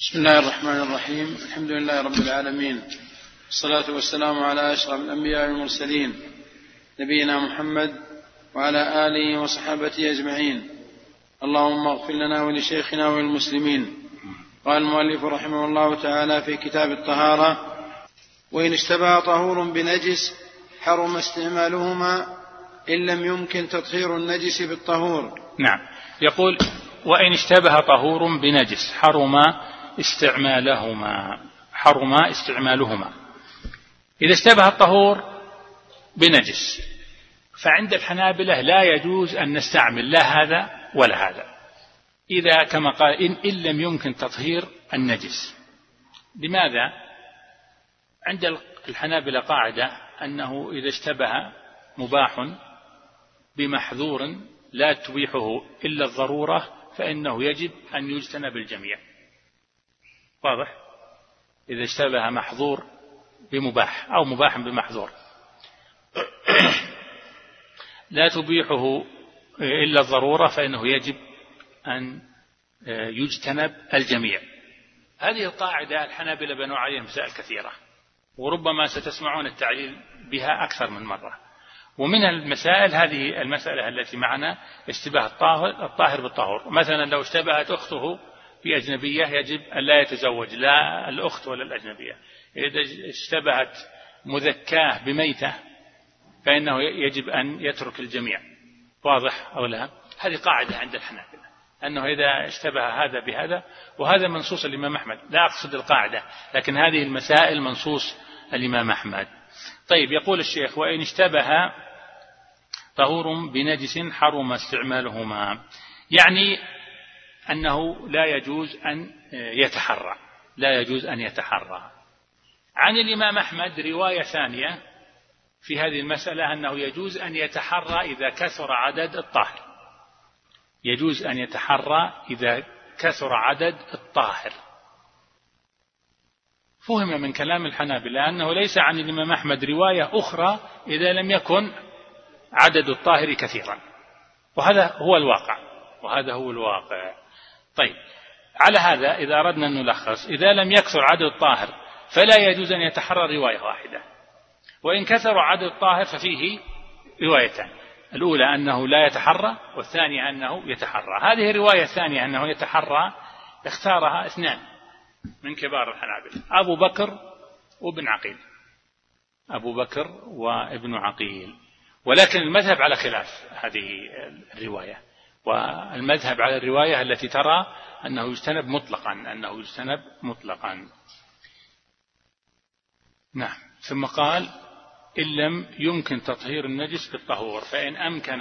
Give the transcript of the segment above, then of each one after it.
بسم الله الرحمن الرحيم. الحمد لله رب العالمين. الصلاة والسلام على أشرف الأنبياء والمرسلين. نبينا محمد وعلى آله وصحابته أجمعين. اللهم اغفر لنا ولشيخنا وللمسلمين. قال المؤلف رحمه الله تعالى في كتاب الطهارة وإن اشتبه طهور بنجس حرم استعمالهما إن لم يمكن تطهير النجس بالطهور. نعم. يقول وإن اشتبه طهور بنجس حرم استعمالهما حرم استعمالهما. إذا اشتبه الطهور بنجس فعند الحنابلة لا يجوز أن نستعمل لا هذا ولا هذا. إذا كما قال إن, إن لم يمكن تطهير النجس. لماذا؟ عند الحنابلة قاعدة أنه إذا اشتبه مباح بمحظور لا تبيحه إلا الضرورة فإنه يجب أن يجتنب الجميع. واضح؟ إذا اشتبه محظور بمباح أو مباح بمحظور. لا تبيحه إلا الضرورة فإنه يجب أن يجتنب الجميع. هذه القاعدة الحنابلة بنوا عليها مسائل كثيرة وربما ستسمعون التعليل بها أكثر من مرة. ومن المسائل هذه المسألة التي معنا اشتباه الطاهر, الطاهر بالطهور مثلا لو اشتبهت أخته بأجنبية يجب أن لا يتزوج لا الأخت ولا الأجنبية. إذا اشتبهت مذكاه بميتة فإنه يجب أن يترك الجميع. واضح أو لا؟ هذه قاعدة عند الحنابلة أنه إذا اشتبه هذا بهذا وهذا منصوص الإمام أحمد. لا أقصد القاعدة لكن هذه المسائل منصوص الإمام أحمد. طيب يقول الشيخ وإن اشتبه طهور بنجس حرم استعمالهما. يعني أنه لا يجوز أن يتحرى. لا يجوز أن يتحرى. عن الإمام أحمد رواية ثانية في هذه المسألة أنه يجوز أن يتحرى إذا كثر عدد الطاهر. يجوز أن يتحرى إذا كثر عدد الطاهر. فهم من كلام الحنابلة أنه ليس عن الإمام أحمد رواية أخرى إذا لم يكن عدد الطاهر كثيرا. وهذا هو الواقع. وهذا هو الواقع. طيب. على هذا إذا أردنا أن نلخص إذا لم يكثر عدد الطاهر فلا يجوز أن يتحرى رواية واحدة. وإن كثر عدد الطاهر ففيه روايتان. الأولى أنه لا يتحرى والثانية أنه يتحرى. هذه الرواية الثانية أنه يتحرى اختارها اثنان من كبار الحنابلة. أبو بكر وابن عقيل. أبو بكر وابن عقيل. ولكن المذهب على خلاف هذه الرواية. والمذهب على الرواية التي ترى أنه يجتنب مطلقا أنه يجتنب مطلقا. نعم. ثم قال إن لم يمكن تطهير النجس بالطهور فإن أمكن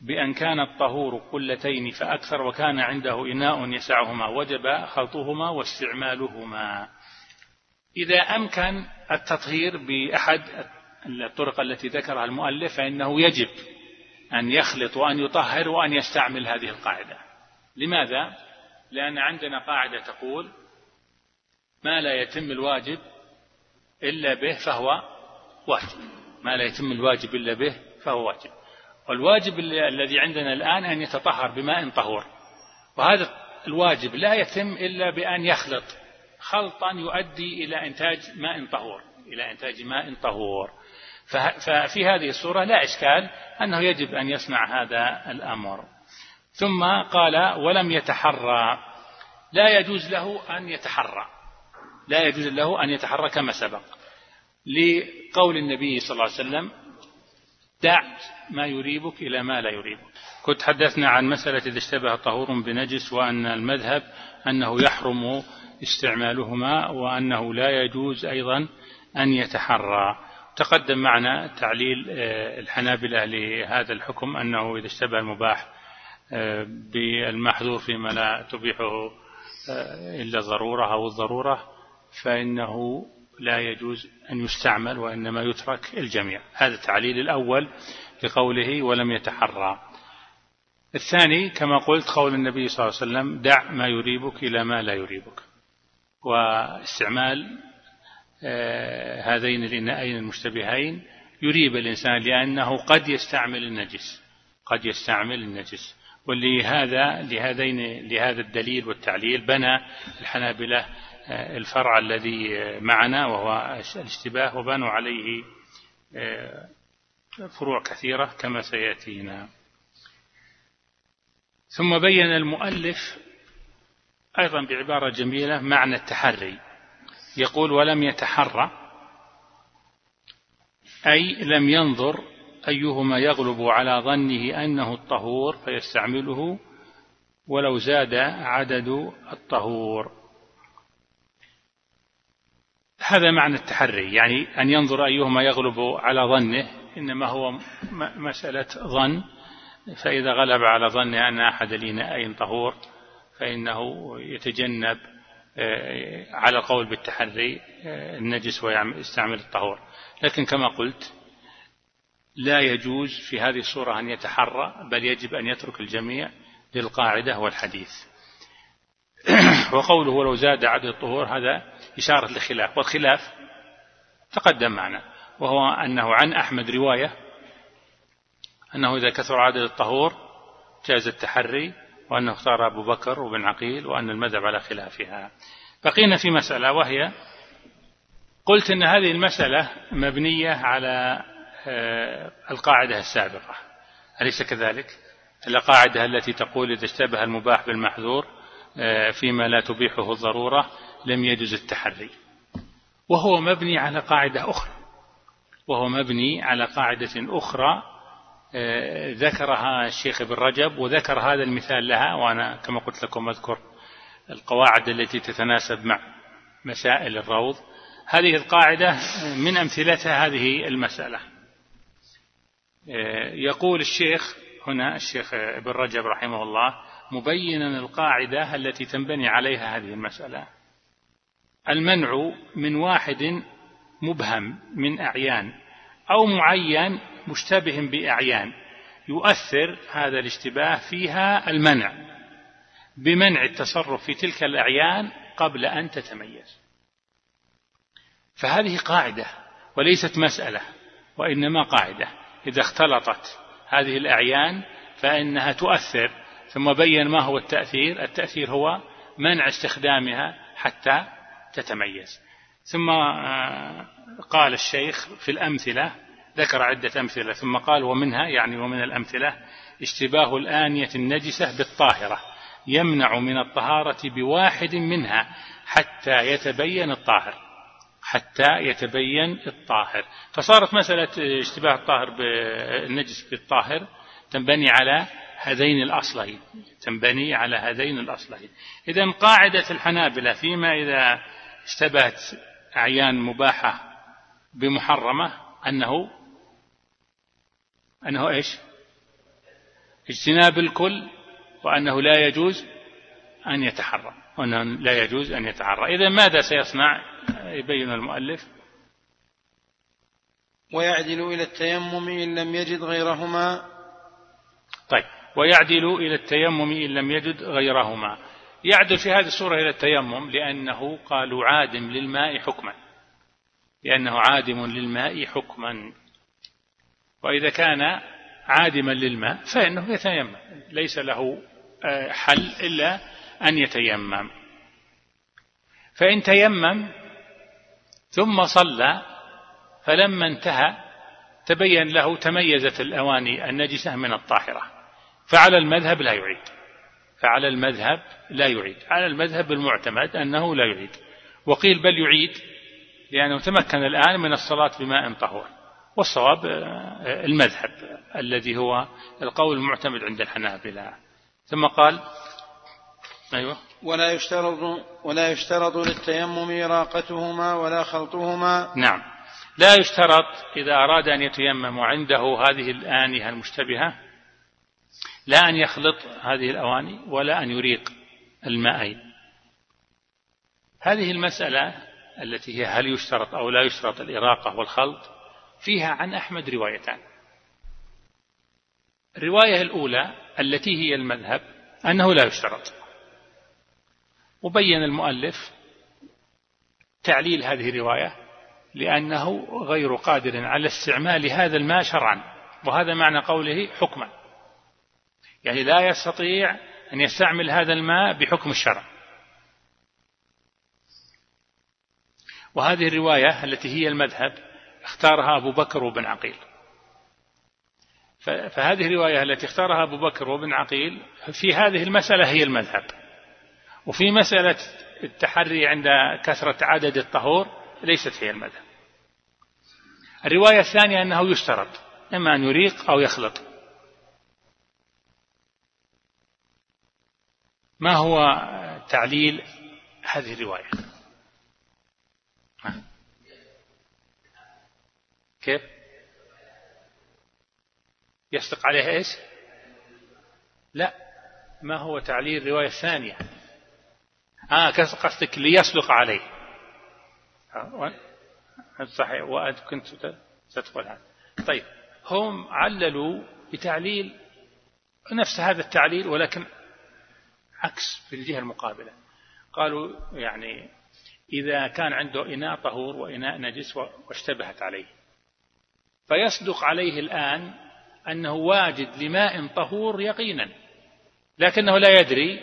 بأن كان الطهور قلتين فأكثر وكان عنده إناء يسعهما وجب خلطهما واستعمالهما. إذا أمكن التطهير بأحد الطرق التي ذكرها المؤلف فإنه يجب أن يخلط وأن يطهر وأن يستعمل هذه القاعدة. لماذا؟ لأن عندنا قاعدة تقول ما لا يتم الواجب إلا به فهو واجب. ما لا يتم الواجب إلا به فهو واجب. والواجب الذي عندنا الآن أن يتطهر بماء طهور. وهذا الواجب لا يتم إلا بأن يخلط خلطا يؤدي إلى إنتاج ماء طهور. إلى إنتاج ماء طهور. ففي هذه الصورة لا إشكال أنه يجب أن يصنع هذا الأمر. ثم قال ولم يتحرى. لا يجوز له أن يتحرى. لا يجوز له أن يتحرى كما سبق. لقول النبي صلى الله عليه وسلم دع ما يريبك إلى ما لا يريبك. كنت تحدثنا عن مسألة إذا اشتبه طهور بنجس وأن المذهب أنه يحرم استعمالهما وأنه لا يجوز أيضا أن يتحرى. تقدم معنا تعليل آه، الحنابلة لهذا الحكم أنه إذا اشتبه المباح آه، بالمحظور فيما لا تبيحه آه، إلا الضرورة أو الضرورة فإنه لا يجوز أن يستعمل وإنما يترك الجميع. هذا التعليل الأول لقوله ولم يتحرى. الثاني كما قلت قول النبي صلى الله عليه وسلم دع ما يريبك إلى ما لا يريبك. واستعمال هذين الإناءين المشتبهين يريب الإنسان لأنه قد يستعمل النجس قد يستعمل النجس. ولهذا لهذين لهذا الدليل والتعليل بنى الحنابلة آه، الفرع الذي معنا وهو الاشتباه وبنوا عليه آه، فروع كثيرة كما سيأتينا. ثم بين المؤلف أيضا بعبارة جميلة معنى التحري. يقول ولم يتحرى أي لم ينظر أيهما يغلب على ظنه أنه الطهور فيستعمله ولو زاد عدد الطهور. هذا معنى التحري يعني أن ينظر أيهما يغلب على ظنه إنما هو مسألة ظن فإذا غلب على ظنه أن أحد الإناءين طهور فإنه يتجنب على القول بالتحري آه، النجس ويستعمل الطهور. لكن كما قلت لا يجوز في هذه الصورة أن يتحرى بل يجب أن يترك الجميع للقاعدة والحديث. وقوله ولو زاد عدد الطهور هذا إشارة لخلاف. والخلاف تقدم معنا وهو أنه عن أحمد رواية أنه إذا كثر عدد الطهور جاز التحري وأنه اختار أبو بكر وابن عقيل وأن المذهب على خلافها. بقينا في مسألة وهي قلت أن هذه المسألة مبنية على آه، القاعدة السابقة. أليس كذلك؟ القاعدة التي تقول إذا اشتبه المباح بالمحذور آه، فيما لا تبيحه الضرورة لم يجوز التحري. وهو مبني على قاعدة أخرى. وهو مبني على قاعدة أخرى ذكرها الشيخ ابن رجب وذكر هذا المثال لها وأنا كما قلت لكم أذكر القواعد التي تتناسب مع مسائل الروض. هذه القاعدة من أمثلتها هذه المسألة. آه، يقول الشيخ هنا الشيخ ابن رجب رحمه الله مبينا القاعدة التي تنبني عليها هذه المسألة. المنع من واحد مبهم من أعيان أو معين مشتبه بأعيان. يؤثر هذا الاشتباه فيها المنع. بمنع التصرف في تلك الأعيان قبل أن تتميز. فهذه قاعدة وليست مسألة وإنما قاعدة. إذا اختلطت هذه الأعيان فإنها تؤثر ثم بين ما هو التأثير. التأثير هو منع استخدامها حتى تتميز. ثم آه، قال الشيخ في الأمثلة ذكر عدة أمثلة ثم قال ومنها يعني ومن الأمثلة اشتباه الآنية النجسة بالطاهرة يمنع من الطهارة بواحد منها حتى يتبين الطاهر حتى يتبين الطاهر. فصارت مسألة اشتباه الطاهر بالنجس بالطاهر تنبني على هذين الأصلين تنبني على هذين الأصلين. إذا قاعدة الحنابلة فيما إذا اشتبهت أعيان مباحة بمحرمة أنه أنه إيش؟ اجتناب الكل وأنه لا يجوز أن يتحرى وأنه لا يجوز أن يتحرى. إذا ماذا سيصنع؟ يبين المؤلف. ويعدل إلى التيمم إن لم يجد غيرهما. طيب ويعدل إلى التيمم إن لم يجد غيرهما. يعدل في هذه الصورة إلى التيمم لأنه قالوا عادم للماء حكما. لأنه عادم للماء حكما. وإذا كان عادما للماء فإنه يتيمم. ليس له آه، حل إلا أن يتيمم. فإن تيمم ثم صلى فلما انتهى تبين له تميزت الأواني النجسة من الطاهرة. فعلى المذهب لا يعيد. فعلى المذهب لا يعيد. على المذهب المعتمد أنه لا يعيد. وقيل بل يعيد لأنه تمكن الآن من الصلاة بماء طهور. والصواب آه، المذهب الذي هو القول المعتمد عند الحنابلة. ثم قال أيوة. ولا يشترط ولا يشترط للتيمم إراقتهما ولا خلطهما. نعم. لا يشترط إذا أراد أن يتيمم وعنده هذه الآنية المشتبهة لا أن يخلط هذه الأواني ولا أن يريق الماءين هذه المسألة التي هي هل يشترط أو لا يشترط الإراقة والخلط فيها عن أحمد روايتان. الرواية الأولى التي هي المذهب أنه لا يشترط. وبين المؤلف تعليل هذه الرواية لأنه غير قادر على استعمال هذا الماء شرعا وهذا معنى قوله حكما. يعني لا يستطيع أن يستعمل هذا الماء بحكم الشرع. وهذه الرواية التي هي المذهب اختارها أبو بكر وابن عقيل. فهذه الرواية التي اختارها أبو بكر وابن عقيل في هذه المسألة هي المذهب. وفي مسألة التحري عند كثرة عدد الطهور ليست هي المذهب. الرواية الثانية أنه يشترط إما أن يريق أو يخلط. ما هو تعليل هذه الرواية؟ كيف؟ يصدق عليها إيش؟ لا ما هو تعليل الرواية الثانية. آه قصدك؟ ليصدق عليه. صحيح. وأنت كنت تدخل هذا. طيب هم عللوا بتعليل نفس هذا التعليل ولكن عكس في الجهة المقابلة. قالوا يعني إذا كان عنده إناء طهور وإناء نجس واشتبهت عليه. فيصدق عليه الآن أنه واجد لماء طهور يقينا لكنه لا يدري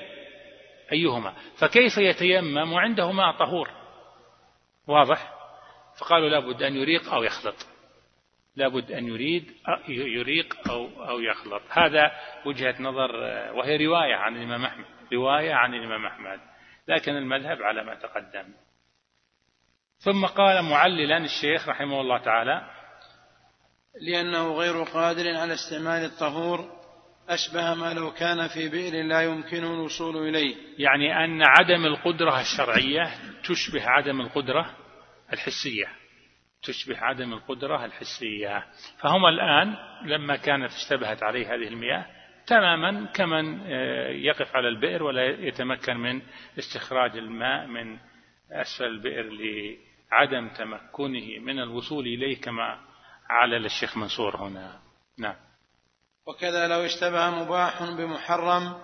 أيهما. فكيف يتيمم وعنده ماء طهور؟ واضح؟ فقالوا لابد أن يريق أو يخلط. لابد أن يريد يريق أو أو يخلط. هذا وجهة نظر وهي رواية عن الإمام أحمد رواية عن الإمام أحمد لكن المذهب على ما تقدم. ثم قال معللا الشيخ رحمه الله تعالى لأنه غير قادر على استعمال الطهور أشبه ما لو كان في بئر لا يمكن الوصول إليه. يعني أن عدم القدرة الشرعية تشبه عدم القدرة الحسية. تشبه عدم القدرة الحسية. فهم الآن لما كانت اشتبهت عليه هذه المياه تماما كمن آه، يقف على البئر ولا يتمكن من استخراج الماء من أسفل البئر لعدم تمكنه من الوصول إليه كما علل الشيخ منصور هنا. نعم. وكذا لو اشتبه مباح بمحرم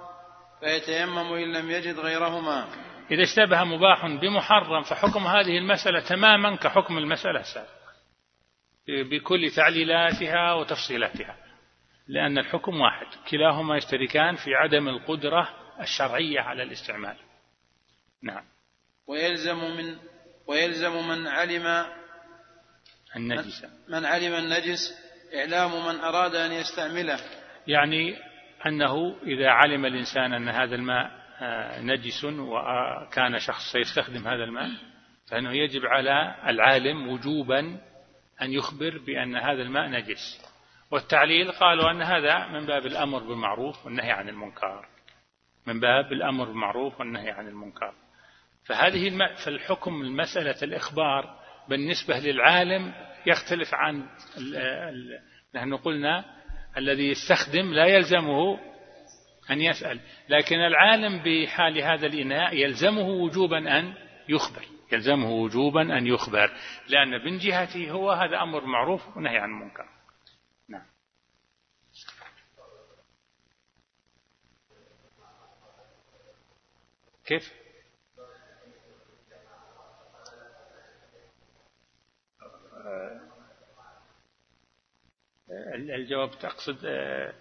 فيتيمم إن لم يجد غيرهما. إذا اشتبه مباح بمحرم فحكم هذه المسألة تماما كحكم المسألة السابقة بكل تعليلاتها وتفصيلاتها. لأن الحكم واحد. كلاهما يشتركان في عدم القدرة الشرعية على الاستعمال. نعم. ويلزم من ويلزم من علم النجس. من علم النجس إعلام من أراد أن يستعمله. يعني أنه إذا علم الإنسان أن هذا الماء آه، نجس وكان شخص سيستخدم هذا الماء فإنه يجب على العالم وجوبا أن يخبر بأن هذا الماء نجس. والتعليل قالوا أن هذا من باب الأمر بالمعروف والنهي عن المنكر. من باب الأمر بالمعروف والنهي عن المنكر. فهذه الم... فالحكم المسألة الإخبار بالنسبة للعالم يختلف عن. نحن قلنا الذي يستخدم لا يلزمه أن يسأل. لكن العالم بحال هذا الإناء يلزمه وجوبا أن يخبر. يلزمه وجوبا أن يخبر. لأن من جهته هو هذا أمر معروف ونهي عن المنكر. نعم. كيف؟ الجواب تقصد إيه،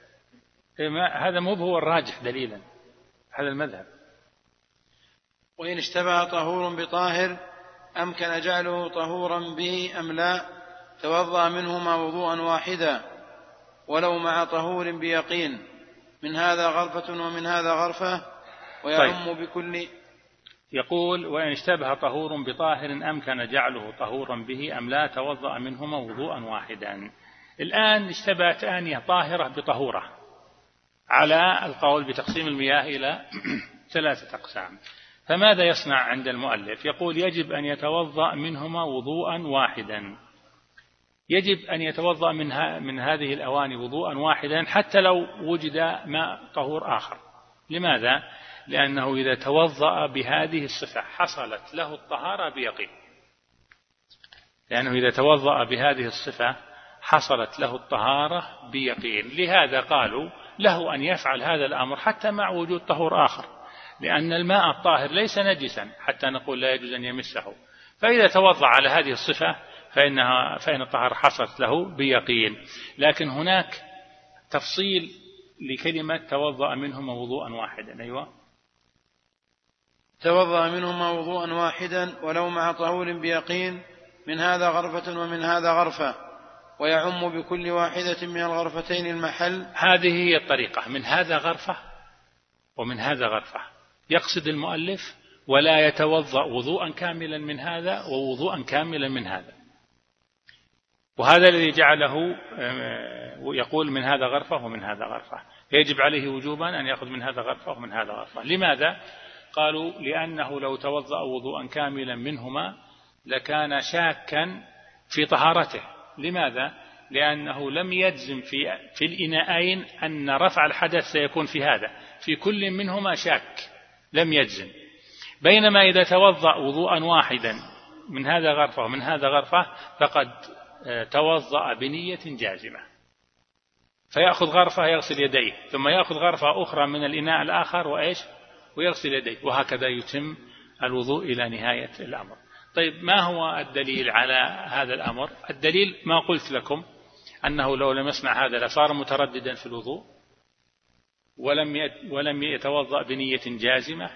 هذا مو هو الراجح دليلا هذا المذهب وإن اشتبه طهور بطاهر أمكن جعله طهورا به أم لا توضأ منهما وضوءا واحدا ولو مع طهور بيقين من هذا غرفة ومن هذا غرفة ويعم طيب. بكل يقول وإن اشتبه طهور بطاهر أمكن جعله طهورا به أم لا توضأ منهما وضوءا واحدا. الآن اشتبهت آنية طاهرة بطهورة. على القول بتقسيم المياه إلى ثلاثة أقسام. فماذا يصنع عند المؤلف؟ يقول يجب أن يتوضأ منهما وضوءا واحدا. يجب أن يتوضأ من, من هذه الأواني وضوءا واحدا حتى لو وجد ماء طهور آخر. لماذا؟ لأنه إذا توضأ بهذه الصفة حصلت له الطهارة بيقين. لأنه إذا توضأ بهذه الصفة حصلت له الطهارة بيقين. لهذا قالوا له أن يفعل هذا الأمر حتى مع وجود طهور آخر لأن الماء الطاهر ليس نجسا حتى نقول لا يجوز أن يمسه. فإذا توضع على هذه الصفة فإنها فإن الطهارة حصلت له بيقين. لكن هناك تفصيل لكلمة توضأ منهما وضوءا واحدا. أيوة. توضأ منهما وضوءا واحدا ولو مع طهور بيقين من هذا غرفة ومن هذا غرفة. ويعم بكل واحدة من الغرفتين المحل. هذه هي الطريقة من هذا غرفة ومن هذا غرفة. يقصد المؤلف ولا يتوضأ وضوءا كاملا من هذا ووضوءا كاملا من هذا. وهذا الذي جعله آه، يقول من هذا غرفة ومن هذا غرفة. يجب عليه وجوبا أن يأخذ من هذا غرفة ومن هذا غرفة. لماذا؟ قالوا لأنه لو توضأ وضوءا كاملا منهما لكان شاكا في طهارته. لماذا؟ لأنه لم يجزم في في الإناءين أن رفع الحدث سيكون في هذا. في كل منهما شاك لم يجزم. بينما إذا توضأ وضوءا واحدا من هذا غرفة ومن هذا غرفة فقد آه، توضأ بنية جازمة. فيأخذ غرفة يغسل يديه ثم يأخذ غرفة أخرى من الإناء الآخر وإيش؟ ويغسل يديه وهكذا يتم الوضوء إلى نهاية الأمر. طيب ما هو الدليل على هذا الأمر؟ الدليل ما قلت لكم أنه لو لم يصنع هذا لصار مترددا في الوضوء ولم ولم يتوضأ بنية جازمة.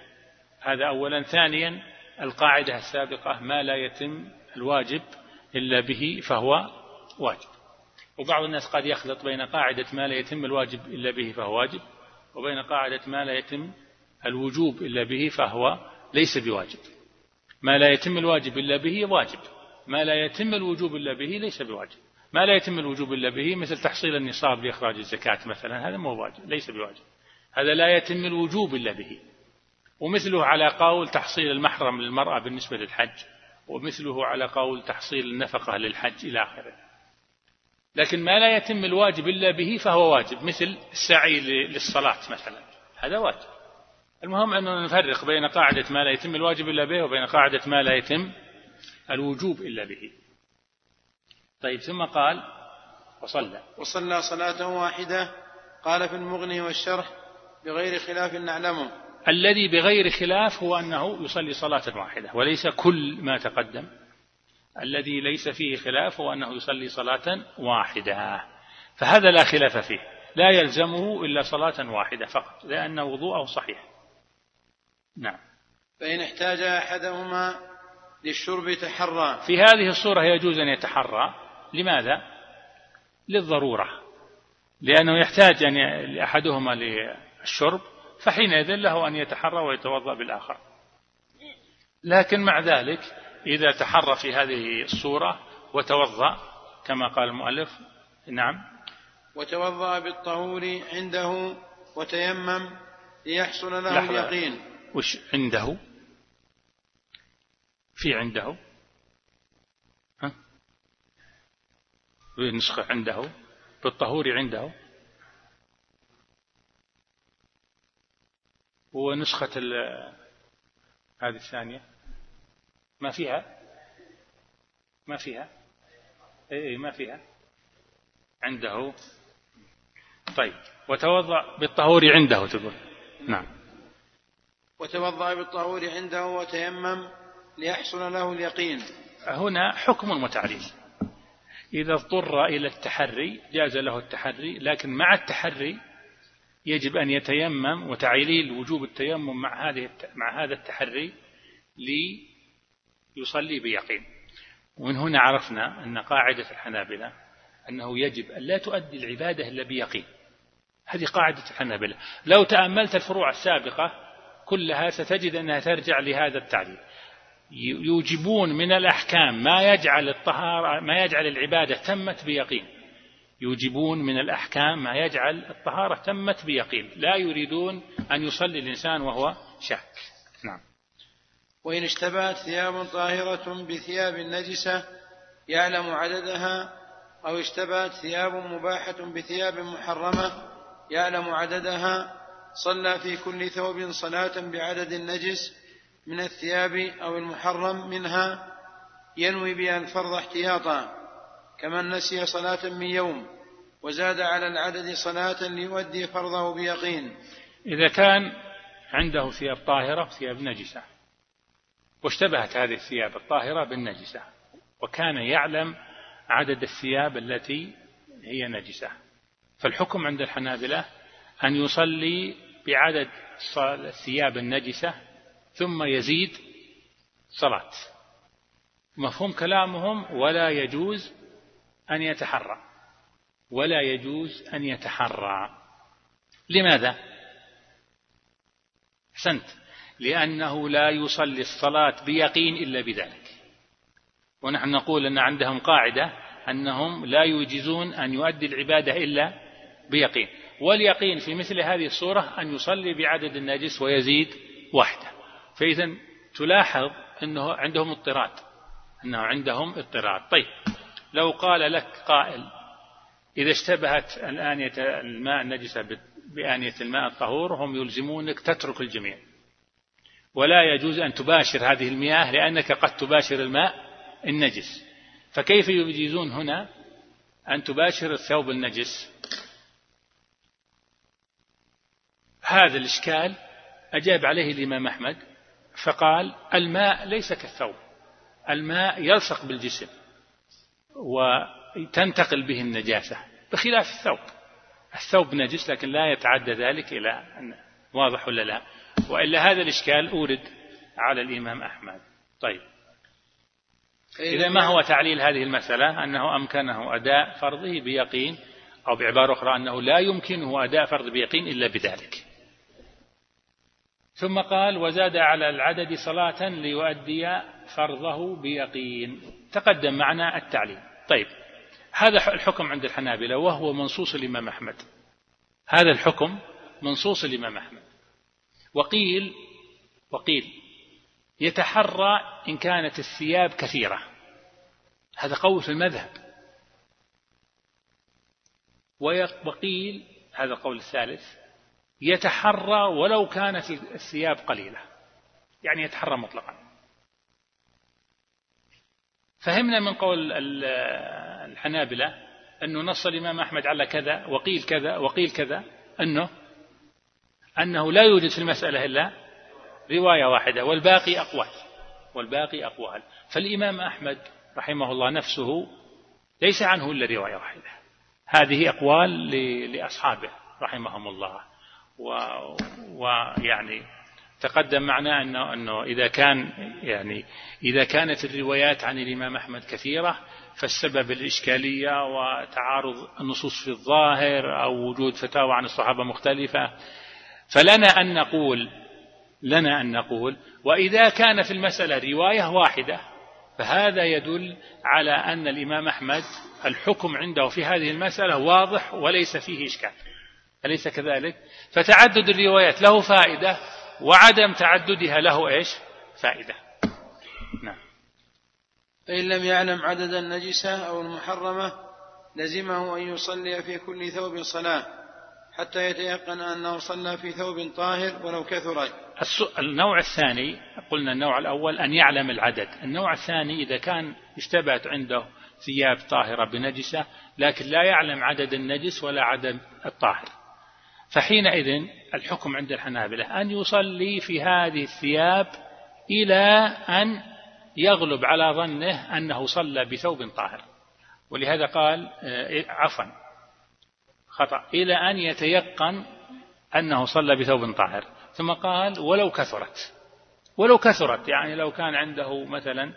هذا أولا. ثانيا القاعدة السابقة ما لا يتم الواجب إلا به فهو واجب. وبعض الناس قد يخلط بين قاعدة ما لا يتم الواجب إلا به فهو واجب وبين قاعدة ما لا يتم الوجوب إلا به فهو ليس بواجب. ما لا يتم الواجب إلا به واجب. ما لا يتم الوجوب إلا به ليس بواجب. ما لا يتم الوجوب إلا به مثل تحصيل النصاب لإخراج الزكاة مثلا هذا مو واجب ليس بواجب. هذا لا يتم الوجوب إلا به. ومثله على قول تحصيل المحرم للمرأة بالنسبة للحج ومثله على قول تحصيل النفقة للحج إلى آخره. لكن ما لا يتم الواجب إلا به فهو واجب مثل السعي للصلاة مثلا هذا واجب. المهم أننا نفرق بين قاعدة ما لا يتم الواجب إلا به وبين قاعدة ما لا يتم الوجوب إلا به. طيب ثم قال وصلى. وصلى صلاة واحدة. قال في المغني والشرح بغير خلاف نعلمه. الذي بغير خلاف هو أنه يصلي صلاة واحدة وليس كل ما تقدم. الذي ليس فيه خلاف هو أنه يصلي صلاة واحدة. فهذا لا خلاف فيه لا يلزمه إلا صلاة واحدة فقط لأن وضوءه صحيح. نعم. فإن احتاج أحدهما للشرب تحرى. في هذه الصورة يجوز أن يتحرى. لماذا؟ للضرورة. لأنه يحتاج أن أحدهما للشرب فحينئذ له أن يتحرى ويتوضأ بالآخر. لكن مع ذلك إذا تحرى في هذه الصورة وتوضأ كما قال المؤلف نعم. وتوضأ بالطهور عنده وتيمم ليحصل له اليقين. وش عنده؟ في عنده؟ ها؟ نسخة عنده؟ بالطهور عنده؟ ونسخة هذه الثانية. ما فيها؟ ما فيها؟ اي ما فيها. عنده. طيب وتوضأ بالطهور عنده تقول. نعم. وتوضأ بالطهور عنده وتيمم ليحصل له اليقين. هنا حكم وتعليل إذا اضطر إلى التحري جاز له التحري لكن مع التحري يجب أن يتيمم وتعليل وجوب التيمم مع هذه مع هذا التحري ليصلي بيقين. ومن هنا عرفنا أن قاعدة الحنابلة أنه يجب أن لا تؤدي العبادة إلا بيقين. هذه قاعدة الحنابلة. لو تأملت الفروع السابقة كلها ستجد أنها ترجع لهذا التعليل. يوجبون من الأحكام ما يجعل الطهارة ما يجعل العبادة تمت بيقين. يوجبون من الأحكام ما يجعل الطهارة تمت بيقين. لا يريدون أن يصلي الإنسان وهو شاك. نعم. وإن اشتبهت ثياب طاهرة بثياب نجسة يعلم عددها أو اشتبهت ثياب مباحة بثياب محرمة يعلم عددها صلى في كل ثوب صلاة بعدد النجس من الثياب أو المحرم منها ينوي بها الفرض احتياطا كمن نسي صلاة من يوم وزاد على العدد صلاة ليؤدي فرضه بيقين. إذا كان عنده ثياب طاهرة وثياب نجسة. واشتبهت هذه الثياب الطاهرة بالنجسة. وكان يعلم عدد الثياب التي هي نجسة. فالحكم عند الحنابلة أن يصلي بعدد الثياب النجسة ثم يزيد صلاة. مفهوم كلامهم ولا يجوز أن يتحرى. ولا يجوز أن يتحرى. لماذا؟ أحسنت. لأنه لا يصلي الصلاة بيقين إلا بذلك. ونحن نقول أن عندهم قاعدة أنهم لا يوجزون أن يؤدي العبادة إلا بيقين. واليقين في مثل هذه الصورة أن يصلي بعدد النجس ويزيد واحدة فإذا تلاحظ أنه عندهم اضطراد. أنه عندهم اضطراد. طيب لو قال لك قائل إذا اشتبهت الآنية الماء النجسة بآنية الماء الطهور هم يلزمونك تترك الجميع. ولا يجوز أن تباشر هذه المياه لأنك قد تباشر الماء النجس. فكيف يجيزون هنا أن تباشر الثوب النجس؟ هذا الإشكال أجاب عليه الإمام أحمد فقال الماء ليس كالثوب الماء يلصق بالجسم وتنتقل به النجاسة بخلاف الثوب. الثوب نجس لكن لا يتعدى ذلك إلى واضح ولا لا؟ وإلا هذا الإشكال أورد على الإمام أحمد. طيب. إذا ما هو تعليل هذه المسألة؟ أنه أمكنه أداء فرضه بيقين أو بعبارة أخرى أنه لا يمكنه أداء فرض بيقين إلا بذلك. ثم قال وزاد على العدد صلاة ليؤدي فرضه بيقين. تقدم معنا التعليل طيب هذا الحكم عند الحنابلة وهو منصوص الإمام أحمد. هذا الحكم منصوص الإمام أحمد. وقيل وقيل يتحرى إن كانت الثياب كثيرة. هذا قول في المذهب. وقيل هذا القول الثالث يتحرى ولو كانت الثياب قليلة يعني يتحرى مطلقا. فهمنا من قول الحنابلة أنه نص الإمام أحمد على كذا وقيل كذا وقيل كذا أنه أنه لا يوجد في المسألة إلا رواية واحدة والباقي أقوال. والباقي أقوال. فالإمام أحمد رحمه الله نفسه ليس عنه إلا رواية واحدة. هذه أقوال لأصحابه رحمهم الله. ويعني تقدم معنا أنه, أنه إذا كان يعني إذا كانت الروايات عن الإمام أحمد كثيرة فالسبب الإشكالية وتعارض النصوص في الظاهر أو وجود فتاوى عن الصحابة مختلفة. فلنا أن نقول لنا أن نقول وإذا كان في المسألة رواية واحدة فهذا يدل على أن الإمام أحمد الحكم عنده في هذه المسألة واضح وليس فيه إشكال. أليس كذلك؟ فتعدد الروايات له فائدة وعدم تعددها له إيش؟ فائدة. نعم. فإن لم يعلم عدد النجسة أو المحرمة لزمه أن يصلي في كل ثوب صلاة حتى يتيقن أنه صلى في ثوب طاهر ولو كثرت النوع الثاني قلنا النوع الأول أن يعلم العدد. النوع الثاني إذا كان اشتبهت عنده ثياب طاهرة بنجسة لكن لا يعلم عدد النجس ولا عدد الطاهر. فحينئذ الحكم عند الحنابلة أن يصلي في هذه الثياب إلى أن يغلب على ظنه أنه صلى بثوب طاهر. ولهذا قال آه، عفوا خطأ إلى أن يتيقن أنه صلى بثوب طاهر. ثم قال ولو كثرت. ولو كثرت يعني لو كان عنده مثلا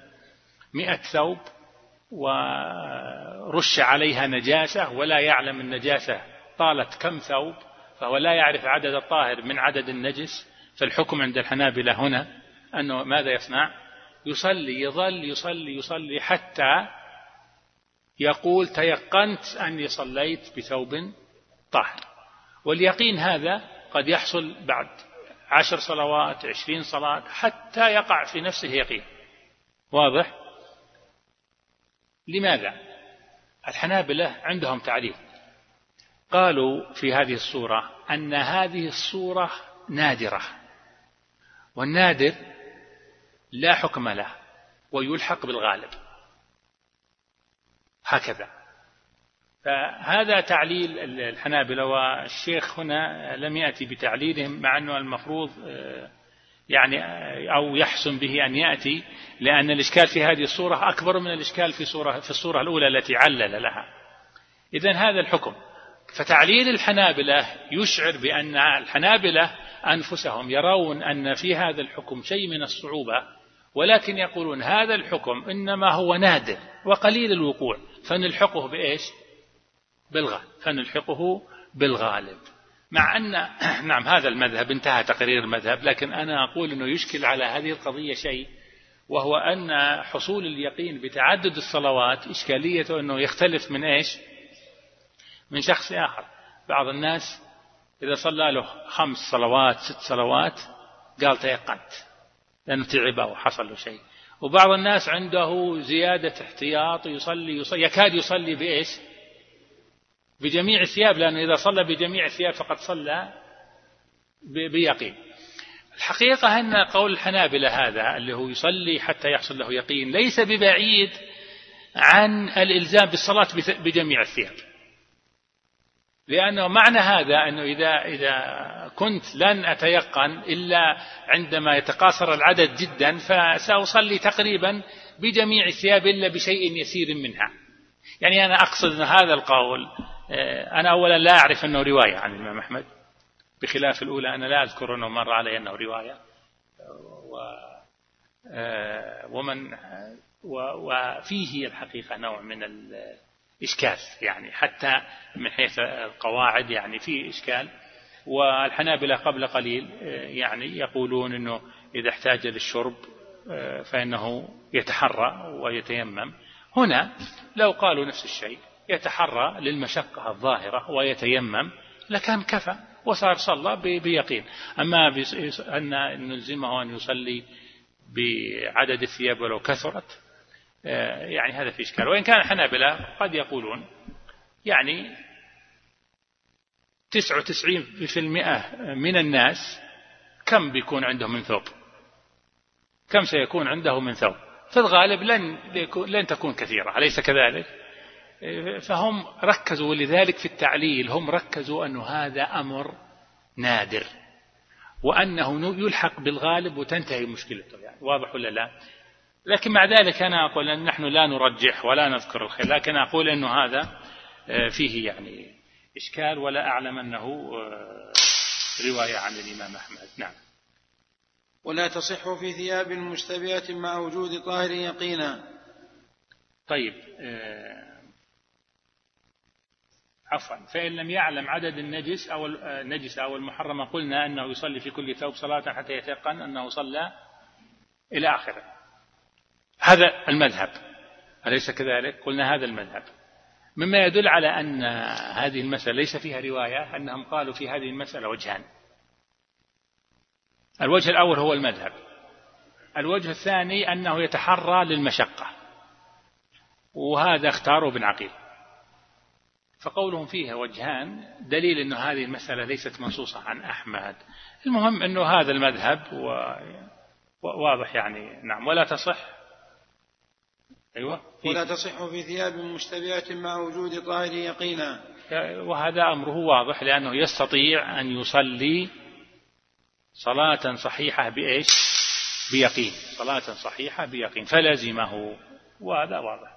مئة ثوب ورش عليها نجاسة ولا يعلم النجاسة طالت كم ثوب فهو لا يعرف عدد الطاهر من عدد النجس فالحكم عند الحنابلة هنا أنه ماذا يصنع؟ يصلي يظل يصلي يصلي حتى يقول تيقنت أني صليت بثوب طاهر. واليقين هذا قد يحصل بعد عشر صلوات عشرين صلاة حتى يقع في نفسه يقين. واضح؟ لماذا؟ الحنابلة عندهم تعريف. قالوا في هذه الصورة أن هذه الصورة نادرة والنادر لا حكم له ويلحق بالغالب. هكذا. فهذا تعليل الحنابلة والشيخ هنا لم يأتي بتعليلهم مع أنه المفروض آه، يعني آه، أو يحسن به أن يأتي لأن الإشكال في هذه الصورة أكبر من الإشكال في, صورة في الصورة الأولى التي علل لها. إذا هذا الحكم. فتعليل الحنابلة يشعر بأن الحنابلة أنفسهم يرون أن في هذا الحكم شيء من الصعوبة ولكن يقولون هذا الحكم إنما هو نادر وقليل الوقوع فنلحقه بإيش؟ بالغالب فنلحقه بالغالب. مع أن نعم هذا المذهب انتهى تقرير المذهب لكن أنا أقول أنه يشكل على هذه القضية شيء وهو أن حصول اليقين بتعدد الصلوات إشكاليته أنه يختلف من إيش؟ من شخص آخر. بعض الناس إذا صلى له خمس صلوات ست صلوات قال تيقنت لأنه تعب أو حصل له شيء. وبعض الناس عنده زيادة احتياط يصلي, يصلي يكاد يصلي بإيش؟ بجميع الثياب لأنه إذا صلى بجميع الثياب فقد صلى بيقين. الحقيقة أن قول الحنابلة هذا اللي هو يصلي حتى يحصل له يقين ليس ببعيد عن الإلزام بالصلاة بجميع الثياب. لأنه معنى هذا أنه إذا إذا كنت لن أتيقن إلا عندما يتقاصر العدد جدا فسأصلي تقريبا بجميع الثياب إلا بشيء يسير منها. يعني أنا أقصد أن هذا القول آه، أنا أولا لا أعرف أنه رواية عن الإمام أحمد. بخلاف الأولى أنا لا أذكر أنه مر علي أنه رواية. و آه، ومن وفيه الحقيقة نوع من الإشكال يعني حتى من حيث القواعد يعني فيه إشكال. والحنابلة قبل قليل آه، يعني يقولون أنه إذا احتاج للشرب فإنه يتحرى ويتيمم. هنا لو قالوا نفس الشيء يتحرى للمشقة الظاهرة ويتيمم لكان كفى وصار صلى بيقين. أما أن نلزمه أن يصلي بعدد الثياب ولو كثرت آه، يعني هذا في إشكال. وإن كان الحنابلة قد يقولون يعني تسعة وتسعين في المئة من الناس كم بيكون عندهم من ثوب؟ كم سيكون عنده من ثوب؟ في الغالب لن, لن تكون كثيرة أليس كذلك؟ فهم ركزوا ولذلك في التعليل هم ركزوا أن هذا أمر نادر وأنه يلحق بالغالب وتنتهي مشكلته. يعني واضح ولا لا؟ لكن مع ذلك أنا أقول أن نحن لا نرجح ولا نذكر الخير لكن أقول أنه هذا آه، فيه يعني إشكال ولا أعلم أنه آه، رواية عن الإمام أحمد. نعم. ولا تصح في ثياب مشتبهة مع وجود طاهر يقينا. طيب آه، عفوا. فإن لم يعلم عدد النجس أو النجس أو المحرمة قلنا أنه يصلي في كل ثوب صلاة حتى يتيقن أنه صلى إلى آخره. هذا المذهب. أليس كذلك؟ قلنا هذا المذهب. مما يدل على أن هذه المسألة ليس فيها رواية أنهم قالوا في هذه المسألة وجهان. الوجه الأول هو المذهب. الوجه الثاني أنه يتحرى للمشقة. وهذا اختاره ابن عقيل. فقولهم فيها وجهان دليل أن هذه المسألة ليست منصوصة عن أحمد. المهم أنه هذا المذهب واضح يعني. نعم ولا تصح. أيوة. ولا تصح في ثياب مشتبهة مع وجود طاهر يقينا. وهذا أمره واضح لأنه يستطيع أن يصلي صلاة صحيحة بإيش؟ بيقين. صلاة صحيحة بيقين. فلزمه. وهذا واضح.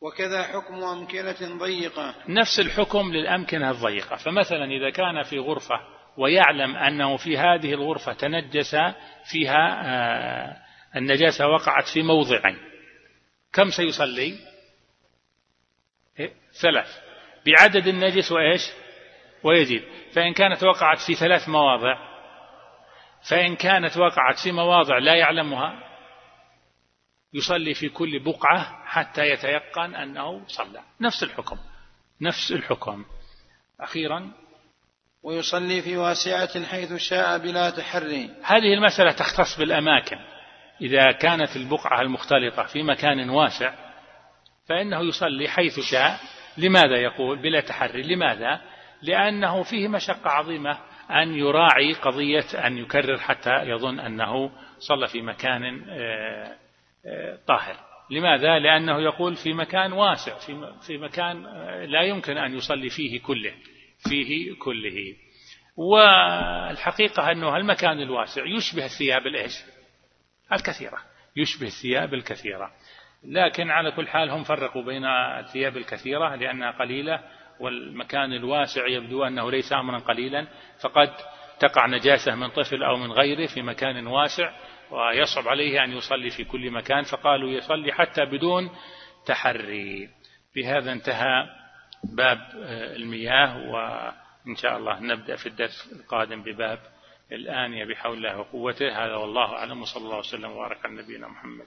وكذا حكم أمكنة ضيقة. نفس الحكم للأمكنة الضيقة. فمثلا إذا كان في غرفة ويعلم أنه في هذه الغرفة تنجس فيها آه، النجاسة وقعت في موضعين. كم سيصلي؟ إيه؟ ثلاث. بعدد النجس وإيش؟ ويزيد. فإن كانت وقعت في ثلاث مواضع فإن كانت وقعت في مواضع لا يعلمها يصلي في كل بقعة حتى يتيقن أنه صلى. نفس الحكم. نفس الحكم. أخيرا. ويصلي في واسعة حيث شاء بلا تحري. هذه المسألة تختص بالأماكن. إذا كانت البقعة المختلطة في مكان واسع فإنه يصلي حيث شاء. لماذا يقول بلا تحري؟ لماذا؟ لأنه فيه مشقة عظيمة أن يراعي قضية أن يكرر حتى يظن أنه صلى في مكان آه، طاهر. لماذا؟ لأنه يقول في مكان واسع في مكان لا يمكن أن يصلي فيه كله فيه كله. والحقيقة أنه المكان الواسع يشبه الثياب الإيش الكثيرة. يشبه الثياب الكثيرة. لكن على كل حال هم فرقوا بين الثياب الكثيرة لأنها قليلة والمكان الواسع يبدو أنه ليس أمرا قليلا. فقد تقع نجاسة من طفل أو من غيره في مكان واسع ويصعب عليه أن يصلي في كل مكان. فقالوا يصلي حتى بدون تحري. بهذا انتهى باب المياه وإن شاء الله نبدأ في الدرس القادم بباب الآنية بحول الله وقوته. هذا والله أعلم. وصلى الله وسلم وبارك على نبينا محمد.